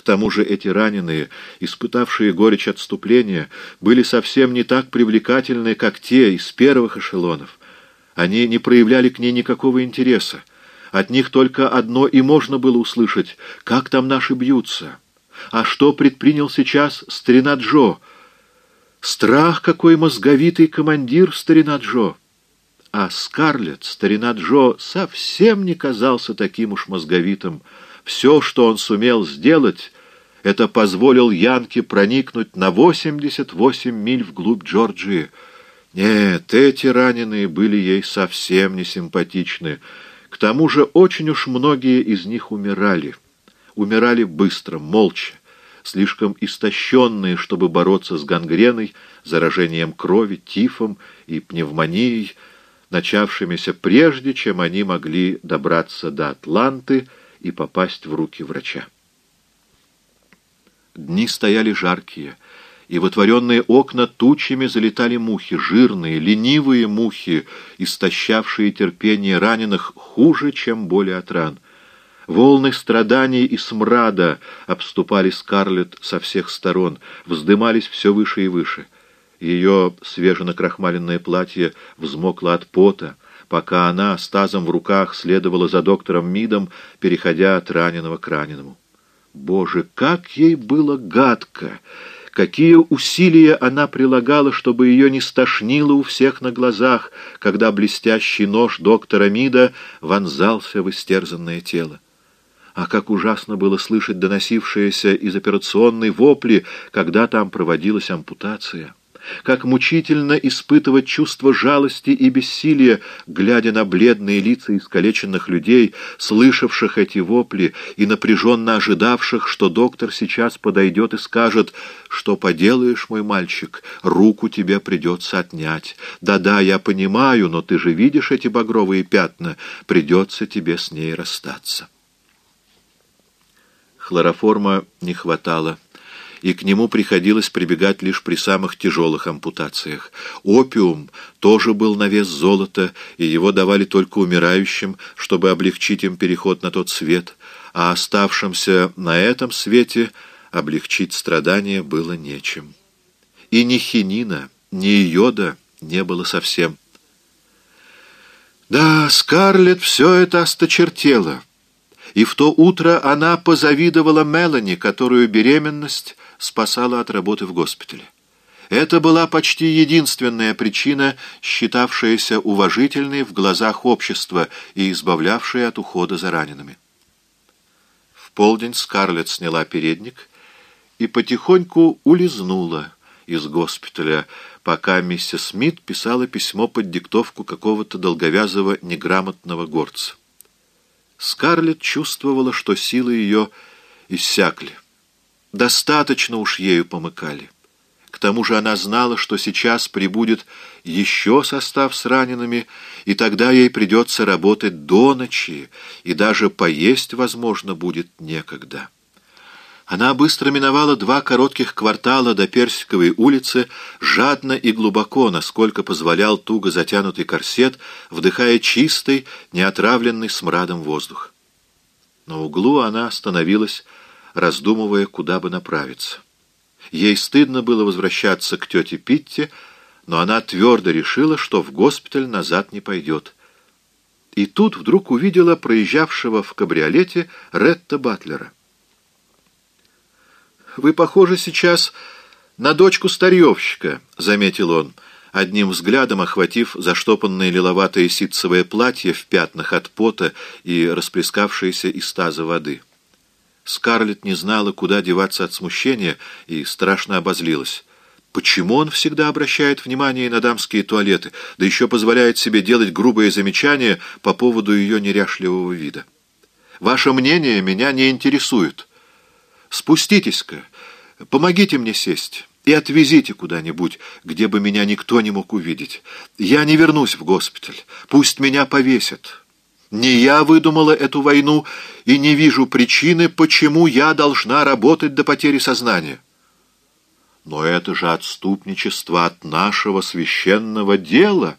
К тому же эти раненые, испытавшие горечь отступления, были совсем не так привлекательны, как те из первых эшелонов. Они не проявляли к ней никакого интереса. От них только одно и можно было услышать — как там наши бьются. А что предпринял сейчас старина Джо? Страх какой мозговитый командир старина Джо! А Скарлетт, старина Джо, совсем не казался таким уж мозговитым, все, что он сумел сделать, это позволил Янке проникнуть на 88 миль вглубь Джорджии. Нет, эти раненые были ей совсем не симпатичны. К тому же очень уж многие из них умирали. Умирали быстро, молча, слишком истощенные, чтобы бороться с гангреной, заражением крови, тифом и пневмонией, начавшимися прежде, чем они могли добраться до Атланты, и попасть в руки врача. Дни стояли жаркие, и в отворенные окна тучами залетали мухи, жирные, ленивые мухи, истощавшие терпение раненых хуже, чем боли от ран. Волны страданий и смрада обступали Скарлетт со всех сторон, вздымались все выше и выше. Ее свеженакрахмаленное платье взмокло от пота, пока она с тазом в руках следовала за доктором Мидом, переходя от раненого к раненому. Боже, как ей было гадко! Какие усилия она прилагала, чтобы ее не стошнило у всех на глазах, когда блестящий нож доктора Мида вонзался в истерзанное тело. А как ужасно было слышать доносившиеся из операционной вопли, когда там проводилась ампутация как мучительно испытывать чувство жалости и бессилия, глядя на бледные лица искалеченных людей, слышавших эти вопли и напряженно ожидавших, что доктор сейчас подойдет и скажет, что поделаешь, мой мальчик, руку тебе придется отнять. Да-да, я понимаю, но ты же видишь эти багровые пятна, придется тебе с ней расстаться. Хлороформа не хватало и к нему приходилось прибегать лишь при самых тяжелых ампутациях. Опиум тоже был на вес золота, и его давали только умирающим, чтобы облегчить им переход на тот свет, а оставшимся на этом свете облегчить страдания было нечем. И ни хинина, ни йода не было совсем. Да, Скарлетт все это осточертела. И в то утро она позавидовала Мелани, которую беременность спасала от работы в госпитале. Это была почти единственная причина, считавшаяся уважительной в глазах общества и избавлявшая от ухода за ранеными. В полдень Скарлетт сняла передник и потихоньку улизнула из госпиталя, пока миссис Смит писала письмо под диктовку какого-то долговязого неграмотного горца. Скарлетт чувствовала, что силы ее иссякли. Достаточно уж ею помыкали. К тому же она знала, что сейчас прибудет еще состав с ранеными, и тогда ей придется работать до ночи, и даже поесть, возможно, будет некогда. Она быстро миновала два коротких квартала до Персиковой улицы, жадно и глубоко, насколько позволял туго затянутый корсет, вдыхая чистый, неотравленный смрадом воздух. На углу она остановилась, раздумывая, куда бы направиться. Ей стыдно было возвращаться к тете Питте, но она твердо решила, что в госпиталь назад не пойдет. И тут вдруг увидела проезжавшего в кабриолете Ретта Батлера. «Вы похожи сейчас на дочку старьевщика», — заметил он, одним взглядом охватив заштопанное лиловатое ситцевое платье в пятнах от пота и расплескавшееся из таза воды. Скарлетт не знала, куда деваться от смущения, и страшно обозлилась. Почему он всегда обращает внимание на дамские туалеты, да еще позволяет себе делать грубые замечания по поводу ее неряшливого вида? Ваше мнение меня не интересует. Спуститесь-ка, помогите мне сесть и отвезите куда-нибудь, где бы меня никто не мог увидеть. Я не вернусь в госпиталь, пусть меня повесят». Не я выдумала эту войну и не вижу причины, почему я должна работать до потери сознания. Но это же отступничество от нашего священного дела.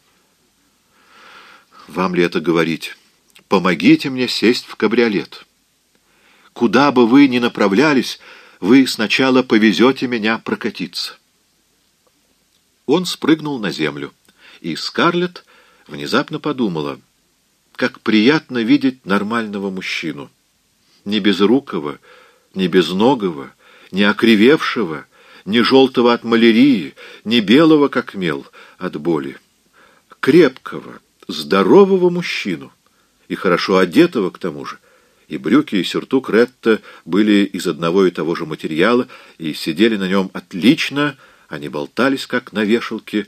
Вам ли это говорить? Помогите мне сесть в кабриолет. Куда бы вы ни направлялись, вы сначала повезете меня прокатиться». Он спрыгнул на землю, и Скарлетт внезапно подумала, как приятно видеть нормального мужчину. Не безрукого, не безногого, не окривевшего, не желтого от малярии, не белого, как мел, от боли. Крепкого, здорового мужчину, и хорошо одетого к тому же. И брюки, и сюртук Ретта были из одного и того же материала, и сидели на нем отлично, они болтались, как на вешалке,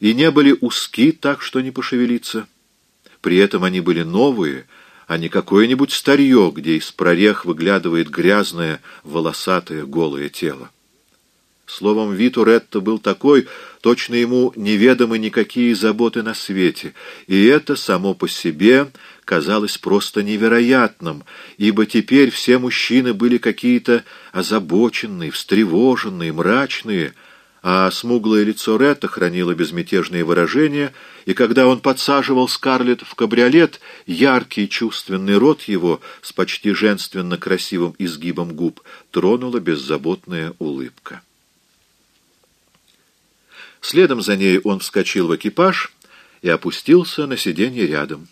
и не были узки так, что не пошевелиться. При этом они были новые, а не какое-нибудь старье, где из прорех выглядывает грязное, волосатое, голое тело. Словом, вид у Ретта был такой, точно ему неведомы никакие заботы на свете, и это само по себе казалось просто невероятным, ибо теперь все мужчины были какие-то озабоченные, встревоженные, мрачные, а смуглое лицо Ретта хранило безмятежные выражения, и когда он подсаживал Скарлетт в кабриолет, яркий чувственный рот его с почти женственно красивым изгибом губ тронула беззаботная улыбка. Следом за ней он вскочил в экипаж и опустился на сиденье рядом.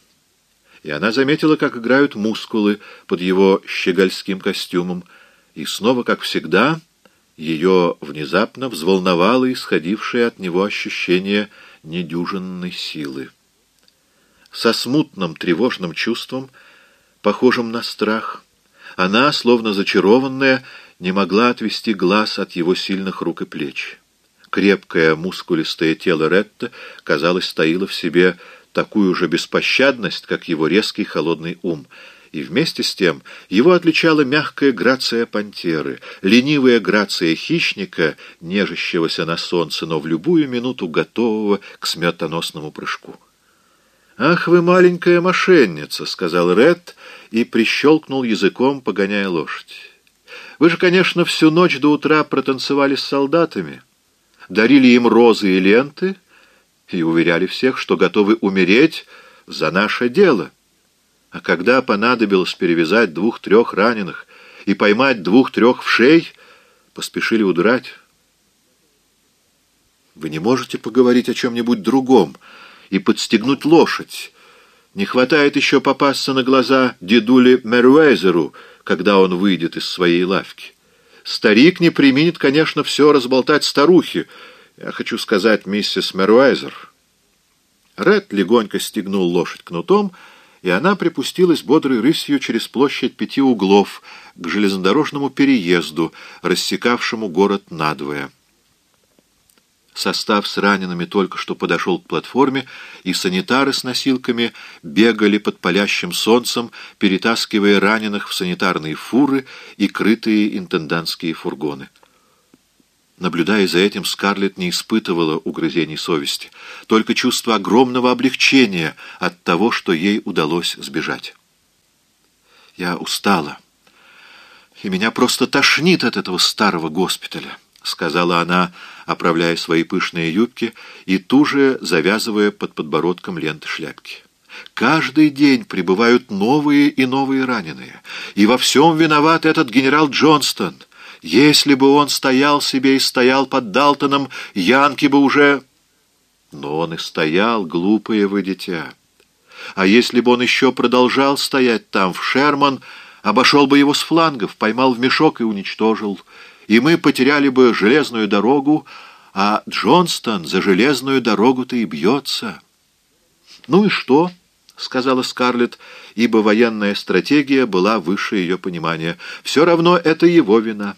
И она заметила, как играют мускулы под его щегольским костюмом, и снова, как всегда, ее внезапно взволновало исходившее от него ощущение недюжинной силы. Со смутным тревожным чувством, похожим на страх, она, словно зачарованная, не могла отвести глаз от его сильных рук и плеч. Крепкое, мускулистое тело Ретта, казалось, стоило в себе такую же беспощадность, как его резкий холодный ум — и вместе с тем его отличала мягкая грация пантеры, ленивая грация хищника, нежащегося на солнце, но в любую минуту готового к смертоносному прыжку. «Ах вы, маленькая мошенница!» — сказал Ред и прищелкнул языком, погоняя лошадь. «Вы же, конечно, всю ночь до утра протанцевали с солдатами, дарили им розы и ленты и уверяли всех, что готовы умереть за наше дело». А когда понадобилось перевязать двух-трех раненых и поймать двух-трех вшей, поспешили удрать. Вы не можете поговорить о чем-нибудь другом и подстегнуть лошадь. Не хватает еще попасться на глаза дедуле Меруэзеру, когда он выйдет из своей лавки. Старик не применит, конечно, все разболтать старухе. Я хочу сказать, миссис Меруэзер. Ред легонько стегнул лошадь кнутом, и она припустилась бодрой рысью через площадь пяти углов к железнодорожному переезду, рассекавшему город надвое. Состав с ранеными только что подошел к платформе, и санитары с носилками бегали под палящим солнцем, перетаскивая раненых в санитарные фуры и крытые интендантские фургоны. Наблюдая за этим, Скарлетт не испытывала угрызений совести, только чувство огромного облегчения от того, что ей удалось сбежать. «Я устала, и меня просто тошнит от этого старого госпиталя», — сказала она, оправляя свои пышные юбки и туже завязывая под подбородком ленты шляпки. Каждый день прибывают новые и новые раненые, и во всем виноват этот генерал Джонстон — если бы он стоял себе и стоял под Далтоном, Янки бы уже... Но он и стоял, глупое вы дитя. А если бы он еще продолжал стоять там, в Шерман, обошел бы его с флангов, поймал в мешок и уничтожил, и мы потеряли бы железную дорогу, а Джонстон за железную дорогу-то и бьется. «Ну и что?» — сказала Скарлетт, ибо военная стратегия была выше ее понимания. «Все равно это его вина».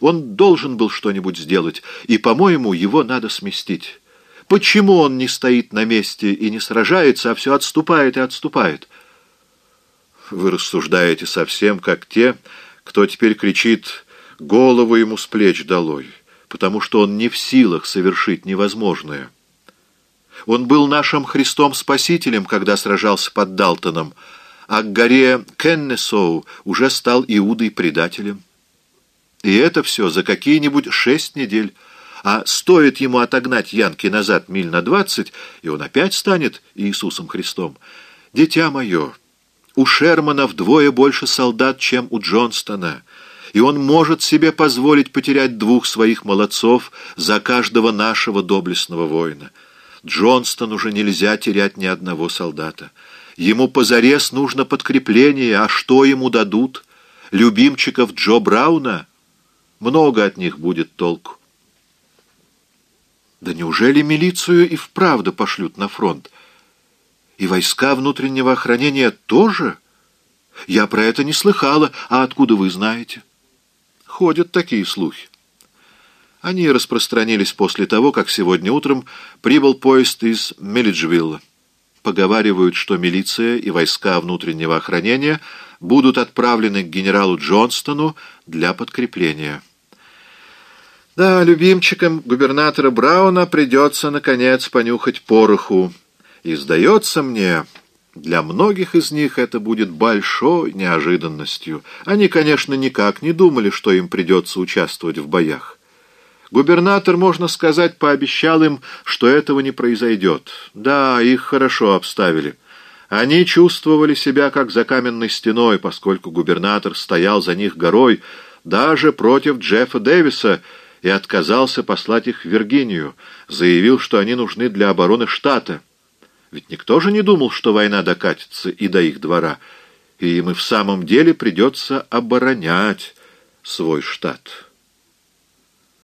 Он должен был что-нибудь сделать, и, по-моему, его надо сместить. Почему он не стоит на месте и не сражается, а все отступает и отступает? Вы рассуждаете совсем как те, кто теперь кричит «голову ему с плеч долой», потому что он не в силах совершить невозможное. Он был нашим Христом-спасителем, когда сражался под Далтоном, а к горе Кеннесоу уже стал Иудой-предателем. И это все за какие-нибудь шесть недель. А стоит ему отогнать Янки назад миль на двадцать, и он опять станет Иисусом Христом. Дитя мое, У Шермана вдвое больше солдат, чем у Джонстона, и он может себе позволить потерять двух своих молодцов за каждого нашего доблестного воина. Джонстон уже нельзя терять ни одного солдата. Ему позарез нужно подкрепление, а что ему дадут? Любимчиков Джо Брауна? Много от них будет толку. Да неужели милицию и вправду пошлют на фронт? И войска внутреннего охранения тоже? Я про это не слыхала. А откуда вы знаете? Ходят такие слухи. Они распространились после того, как сегодня утром прибыл поезд из Мелиджвилла. Поговаривают, что милиция и войска внутреннего охранения будут отправлены к генералу Джонстону для подкрепления. Да, любимчикам губернатора Брауна придется, наконец, понюхать пороху. И, сдается мне, для многих из них это будет большой неожиданностью. Они, конечно, никак не думали, что им придется участвовать в боях. Губернатор, можно сказать, пообещал им, что этого не произойдет. Да, их хорошо обставили. Они чувствовали себя как за каменной стеной, поскольку губернатор стоял за них горой, даже против Джеффа Дэвиса, и отказался послать их в Виргинию, заявил, что они нужны для обороны штата. Ведь никто же не думал, что война докатится и до их двора, и им и в самом деле придется оборонять свой штат».